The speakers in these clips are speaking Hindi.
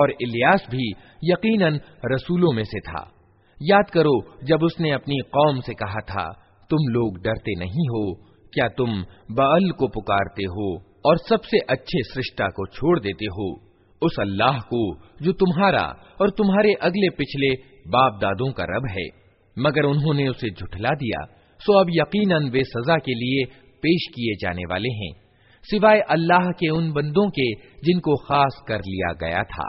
और इलियास भी यकीनन रसूलों में से था याद करो, जब उसने अपनी कौम से कहा था, तुम लोग डरते नहीं हो, क्या तुम बाल को पुकारते हो और सबसे अच्छे सृष्टा को छोड़ देते हो? उस अल्लाह को, जो तुम्हारा और तुम्हारे अगले पिछले बाप दादों का रब है। मगर उन्होंने उसे झुठला दिया। सो अब यकीनन वे सजा के लिए पेश किए जाने वाले हैं, सिवाय अल्लाह के उन बंदों के जिनको खास कर लिया गया था।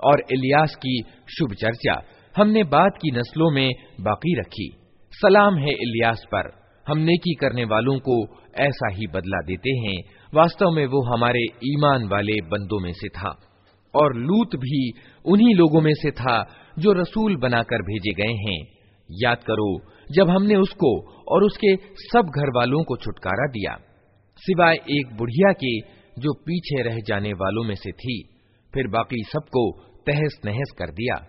और इलियास की शुभ चर्चा हमने बाद की नस्लों में बाकी रखी सलाम है इलियास पर हम नेकी करने वालों को ऐसा ही बदला देते हैं। वास्तव में वो हमारे ईमान वाले बंदों में से था। और लूत भी उन्हीं लोगों में से था जो रसूल बनाकर भेजे गए हैं। याद करो, जब हमने उसको और उसके सब घर वालों को छुटकारा दिया, सिवाय एक बुढ़िया के जो पीछे रह जाने वालों में से थी, फिर बाकी सबको तहस नहस कर दिया।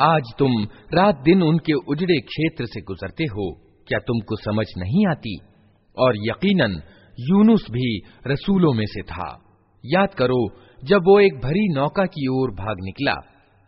आज तुम रात दिन उनके उजड़े क्षेत्र से गुजरते हो क्या तुमको समझ नहीं आती और यकीनन यूनुस भी रसूलों में से था याद करो जब वो एक भरी नौका की ओर भाग निकला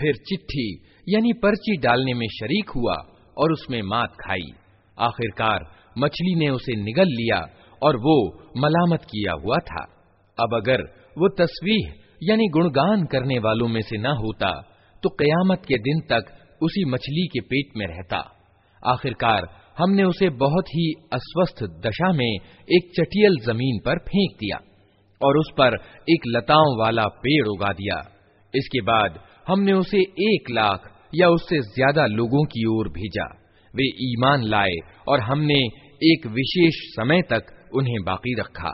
फिर चिट्ठी यानी पर्ची डालने में शरीक हुआ और उसमें मात खाई आखिरकार मछली ने उसे निगल लिया और वो मलामत किया हुआ था अब अगर वो तस्वीर यानी गुणगान करने वालों में से न होता तो कयामत के दिन तक उसी मछली के पेट में रहता। आखिरकार, हमने उसे बहुत ही अस्वस्थ दशा में एक चटियल ज़मीन पर फेंक दिया, और उस पर एक लताओं वाला पेड़ उगा दिया। इसके बाद हमने उसे एक लाख या उससे ज़्यादा लोगों की ओर भेजा। वे ईमान लाए, और हमने एक विशेष समय तक उन्हें बाकी रखा।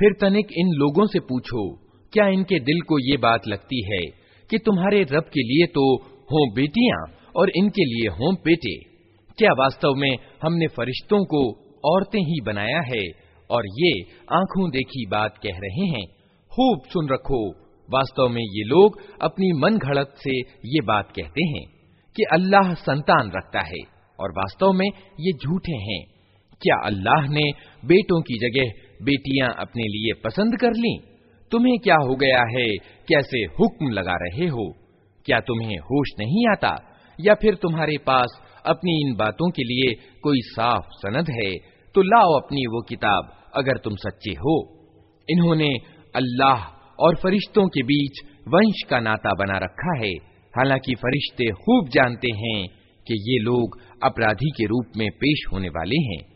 फिर तनिक इन लोगों से पूछो क्या इनके दिल को ये बात लगती है कि तुम्हारे रब के लिए तो हों बेटियाँ और इनके लिए हों बेटे? क्या वास्तव में हमने फरिश्तों को औरतें ही बनाया है और ये आँखों देखी बात कह रहे हैं? खूब सुन रखो। वास्तव में ये लोग अपनी मन घड़त से ये बात कहते हैं कि अल्लाह संतान रखता है और वास्तव में ये झूठे हैं। क्या अल्लाह ने बेटों की जगह बेटियाँ अपने लिए पसंद कर ली? तुम्हें क्या हो गया है? कैसे हुक्म लगा रहे हो? क्या तुम्हें होश नहीं आता? या फिर तुम्हारे पास अपनी इन बातों के लिए कोई साफ़ सनद है? तो लाओ अपनी वो किताब, अगर तुम सच्चे हो। इन्होंने अल्लाह और फरिश्तों के बीच वंश का नाता बना रखा है। हालाँकि फरिश्ते खूब जानते हैं कि ये लोग अपराधी के रूप में पेश होने वाले हैं।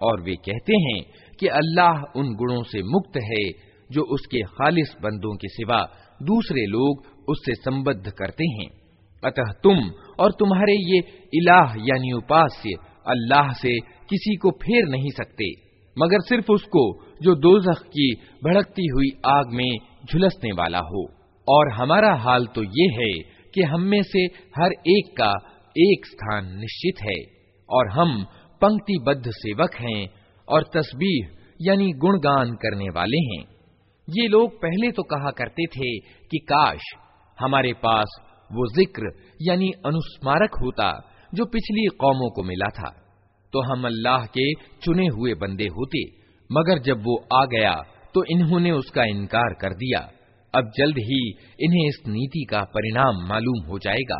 और वे कहते हैं कि अल्लाह उन गुणों से मुक्त है जो उसके खालिस बंदों के सिवा दूसरे लोग उससे संबद्ध करते हैं अतः तुम और तुम्हारे ये इलाह यानी उपास्य अल्लाह से किसी को फेर नहीं सकते, मगर सिर्फ़ उसको, जो दोजख की भड़कती हुई आग में झुलसने वाला हो। और हमारा हाल तो ये है कि हम में से हर एक का एक स्थान निश्चित है, और हम पंक्तिबद्ध सेवक हैं और तस्बीह, यानी गुणगान करने वाले हैं। ये लोग पहले तो कहा करते थे कि काश हमारे पास वो ज़िक्र, यानी अनुस्मारक होता, जो पिछली कौमों को मिला था। तो हम अल्लाह के चुने हुए बंदे होते, मगर जब वो आ गया तो इन्होंने उसका इनकार कर दिया। अब जल्द ही इन्हें इस नीति का परिणाम मालूम हो जाएगा।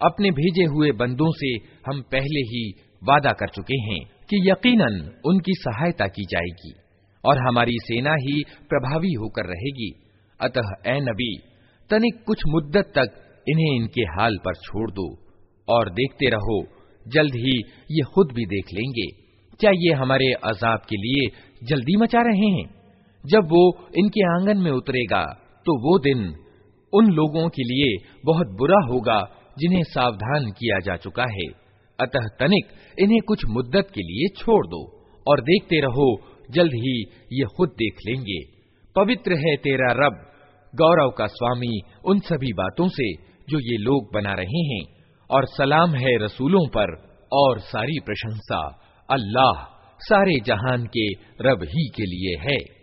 अपने भेजे हुए बंदों से हम पहले ही वादा कर चुके हैं कि यकीनन उनकी सहायता की जाएगी और हमारी सेना ही प्रभावी होकर रहेगी अतः ए नबी तनिक कुछ मुद्दत तक इन्हें इनके हाल पर छोड़ दो और देखते रहो, जल्द ही ये खुद भी देख लेंगे। क्या ये हमारे अजाब के लिए जल्दी मचा रहे हैं? जब वो इनके आँगन में उतरेगा तो वो दिन उन लोगों के लिए बहुत बुरा होगा जिन्हें सावधान किया जा चुका है। अतः तनिक इन्हें कुछ मुद्दत के लिए छोड़ दो और देखते रहो, जल्द ही ये खुद देख लेंगे। पवित्र है तेरा रब गौरव का स्वामी उन सभी बातों से जो ये लोग बना रहे हैं, और सलाम है रसूलों पर और सारी प्रशंसा अल्लाह सारे जहान के रब ही के लिए है।